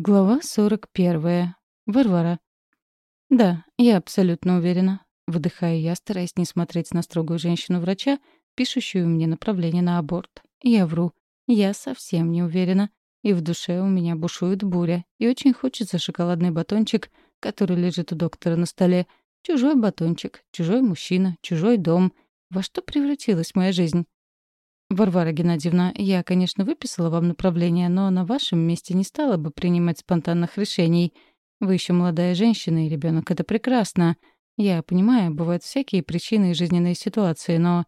Глава 41. Варвара. «Да, я абсолютно уверена», — выдыхаю я, стараясь не смотреть на строгую женщину-врача, пишущую мне направление на аборт. Я вру. Я совсем не уверена. И в душе у меня бушует буря. И очень хочется шоколадный батончик, который лежит у доктора на столе. Чужой батончик, чужой мужчина, чужой дом. Во что превратилась моя жизнь? «Варвара Геннадьевна, я, конечно, выписала вам направление, но на вашем месте не стала бы принимать спонтанных решений. Вы еще молодая женщина, и ребенок это прекрасно. Я понимаю, бывают всякие причины и жизненные ситуации, но...»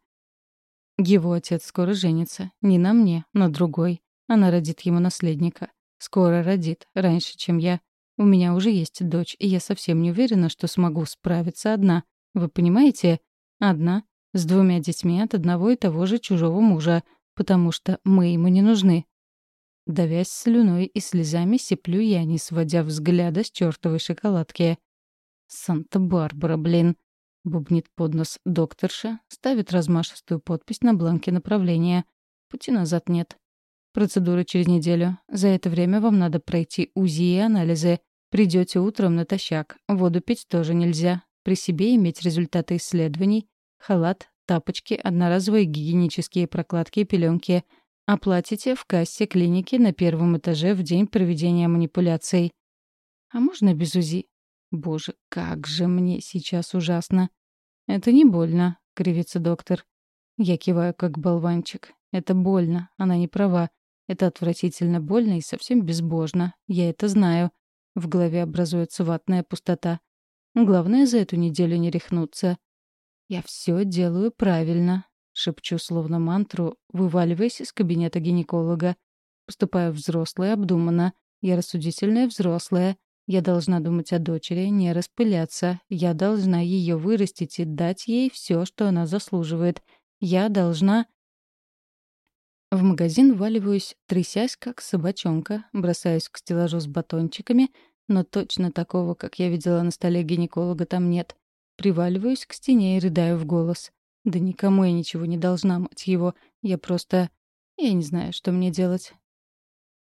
Его отец скоро женится. Не на мне, на другой. Она родит ему наследника. Скоро родит, раньше, чем я. У меня уже есть дочь, и я совсем не уверена, что смогу справиться одна. Вы понимаете? Одна с двумя детьми от одного и того же чужого мужа, потому что мы ему не нужны. Давясь слюной и слезами, сиплю я, не сводя взгляда с чертовой шоколадки. «Санта-Барбара, блин!» — бубнит под нос докторша, ставит размашистую подпись на бланке направления. Пути назад нет. Процедура через неделю. За это время вам надо пройти УЗИ и анализы. Придете утром натощак. Воду пить тоже нельзя. При себе иметь результаты исследований халат, тапочки, одноразовые гигиенические прокладки и пеленки. Оплатите в кассе клиники на первом этаже в день проведения манипуляций. А можно без УЗИ? Боже, как же мне сейчас ужасно. Это не больно, кривится доктор. Я киваю, как болванчик. Это больно, она не права. Это отвратительно больно и совсем безбожно. Я это знаю. В голове образуется ватная пустота. Главное за эту неделю не рехнуться. «Я все делаю правильно», — шепчу словно мантру, вываливаясь из кабинета гинеколога. Поступаю взрослая, обдуманно. Я рассудительная взрослая. Я должна думать о дочери, не распыляться. Я должна ее вырастить и дать ей все, что она заслуживает. Я должна... В магазин валиваюсь, трясясь, как собачонка, бросаюсь к стеллажу с батончиками, но точно такого, как я видела на столе гинеколога, там нет. Приваливаюсь к стене и рыдаю в голос. Да никому я ничего не должна, мать его. Я просто... Я не знаю, что мне делать.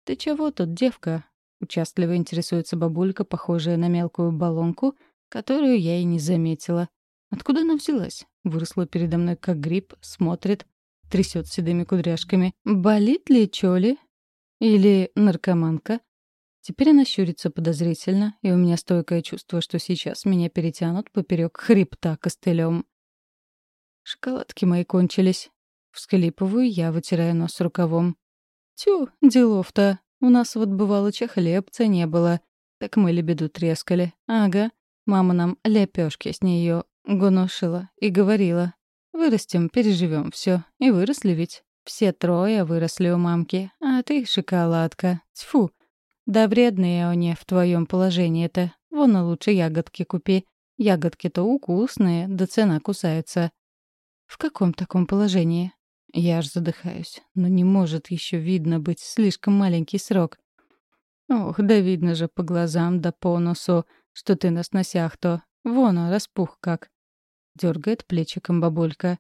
«Ты чего тут, девка?» — участливо интересуется бабулька, похожая на мелкую баллонку, которую я и не заметила. Откуда она взялась? Выросла передо мной как гриб, смотрит, трясет седыми кудряшками. «Болит ли чё ли? Или наркоманка?» Теперь она щурится подозрительно, и у меня стойкое чувство, что сейчас меня перетянут поперек хребта костылем. Шоколадки мои кончились. Всклипываю я, вытирая нос рукавом. Тю, делов-то. У нас вот бывало хлебца не было. Так мы лебеду трескали. Ага. Мама нам лепешки с нее гоношила и говорила. Вырастем, переживем все. И выросли ведь. Все трое выросли у мамки. А ты шоколадка. Тьфу. Да вредные они в твоем положении-то. Вон лучше ягодки купи. Ягодки-то укусные, да цена кусается. В каком таком положении? Я аж задыхаюсь. Но не может еще видно быть слишком маленький срок. Ох, да видно же по глазам да по носу, что ты на сносях-то. Вон он, распух как. Дергает плечиком бабулька.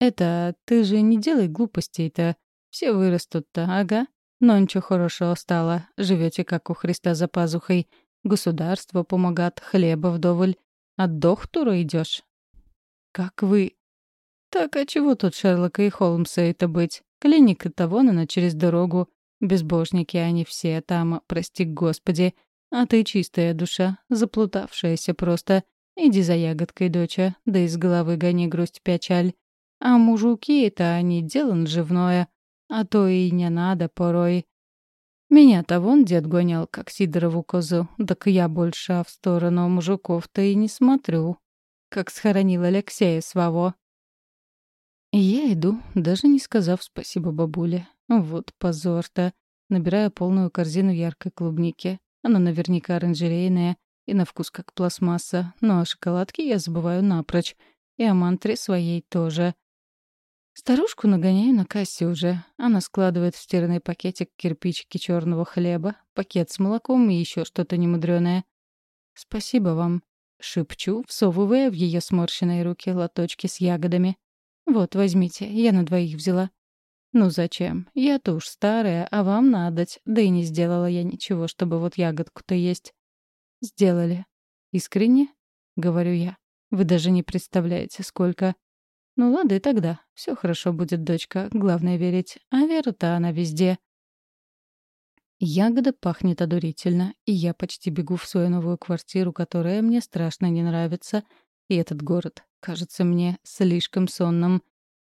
Это ты же не делай глупостей-то. Все вырастут-то, ага. Но ничего хорошего стало. Живете как у Христа за пазухой. Государство помогает, хлеба вдоволь. От дохтура идешь. Как вы? Так а чего тут Шерлока и Холмса это быть? Клиника-то вон она через дорогу. Безбожники они все там, прости господи. А ты чистая душа, заплутавшаяся просто. Иди за ягодкой, доча, да из головы гони грусть печаль. А мужики это они дело наживное. А то и не надо порой. Меня-то вон дед гонял, как Сидорову козу, так я больше в сторону мужиков-то и не смотрю. Как схоронил Алексея своего. Я иду, даже не сказав спасибо бабуле. Вот позор-то. Набираю полную корзину яркой клубники. Она наверняка оранжерейная и на вкус как пластмасса, но о шоколадке я забываю напрочь. И о мантре своей тоже. Старушку нагоняю на кассе уже. Она складывает в стиранный пакетик кирпичики черного хлеба, пакет с молоком и еще что-то немудреное. «Спасибо вам», — шепчу, всовывая в ее сморщенные руки лоточки с ягодами. «Вот, возьмите, я на двоих взяла». «Ну зачем? Я-то уж старая, а вам надоть. Да и не сделала я ничего, чтобы вот ягодку-то есть». «Сделали. Искренне?» — говорю я. «Вы даже не представляете, сколько...» «Ну ладно и тогда. Все хорошо будет, дочка. Главное верить. А вера-то она везде». Ягода пахнет одурительно, и я почти бегу в свою новую квартиру, которая мне страшно не нравится, и этот город кажется мне слишком сонным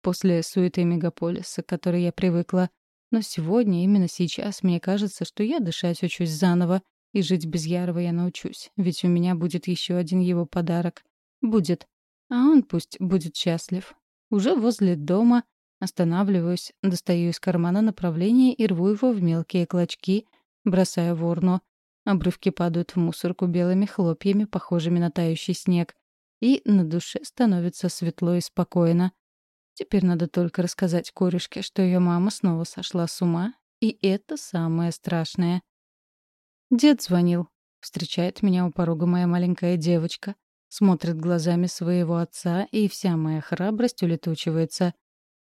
после суеты мегаполиса, к которой я привыкла. Но сегодня, именно сейчас, мне кажется, что я дышать учусь заново, и жить без Ярова я научусь, ведь у меня будет еще один его подарок. Будет. А он пусть будет счастлив. Уже возле дома останавливаюсь, достаю из кармана направление и рву его в мелкие клочки, бросаю в урну. Обрывки падают в мусорку белыми хлопьями, похожими на тающий снег. И на душе становится светло и спокойно. Теперь надо только рассказать корюшке, что ее мама снова сошла с ума, и это самое страшное. Дед звонил. Встречает меня у порога моя маленькая девочка. Смотрит глазами своего отца, и вся моя храбрость улетучивается.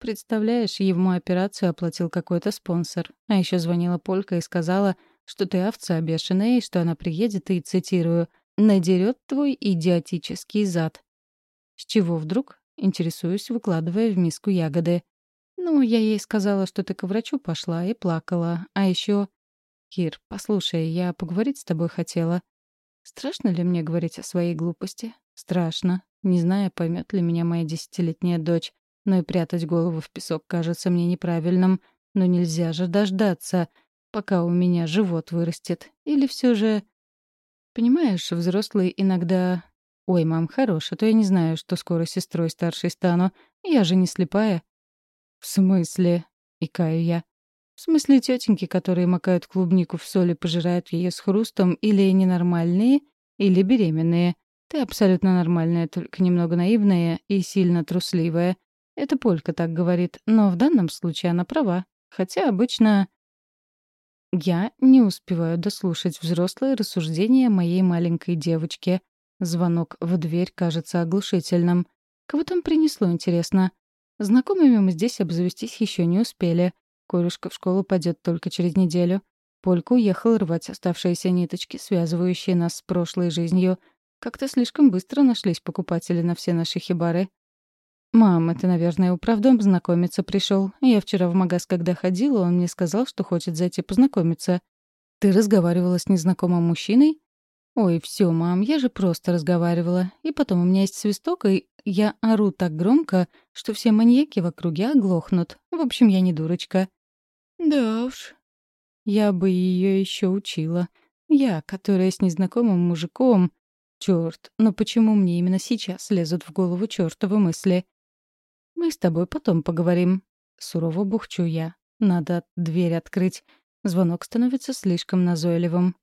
Представляешь, ему операцию оплатил какой-то спонсор. А еще звонила Полька и сказала, что ты овца бешеная, и что она приедет и, цитирую, «надерет твой идиотический зад». С чего вдруг? Интересуюсь, выкладывая в миску ягоды. Ну, я ей сказала, что ты к врачу пошла и плакала. А еще... Кир, послушай, я поговорить с тобой хотела. Страшно ли мне говорить о своей глупости? Страшно. Не знаю, поймет ли меня моя десятилетняя дочь. Но и прятать голову в песок кажется мне неправильным. Но нельзя же дождаться, пока у меня живот вырастет. Или все же... Понимаешь, взрослые иногда «Ой, мам, хорош, а то я не знаю, что скоро сестрой старшей стану. Я же не слепая». «В смысле?» — икаю я. «В смысле тетеньки, которые макают клубнику в соли, пожирают ее с хрустом, или ненормальные, или беременные. Ты абсолютно нормальная, только немного наивная и сильно трусливая. Это Полька так говорит, но в данном случае она права. Хотя обычно...» Я не успеваю дослушать взрослые рассуждения моей маленькой девочки — Звонок в дверь кажется оглушительным. Кого там принесло, интересно? Знакомыми мы здесь обзавестись еще не успели. Корюшка в школу пойдет только через неделю. Полька уехал рвать оставшиеся ниточки, связывающие нас с прошлой жизнью. Как-то слишком быстро нашлись покупатели на все наши хибары. «Мам, это, наверное, управдом знакомиться пришел. Я вчера в магаз, когда ходила, он мне сказал, что хочет зайти познакомиться. Ты разговаривала с незнакомым мужчиной?» «Ой, все, мам, я же просто разговаривала. И потом у меня есть свисток, и я ору так громко, что все маньяки в округе оглохнут. В общем, я не дурочка». «Да уж». Я бы ее еще учила. Я, которая с незнакомым мужиком... Черт, но почему мне именно сейчас лезут в голову чертовы мысли? Мы с тобой потом поговорим. Сурово бухчу я. Надо дверь открыть. Звонок становится слишком назойливым.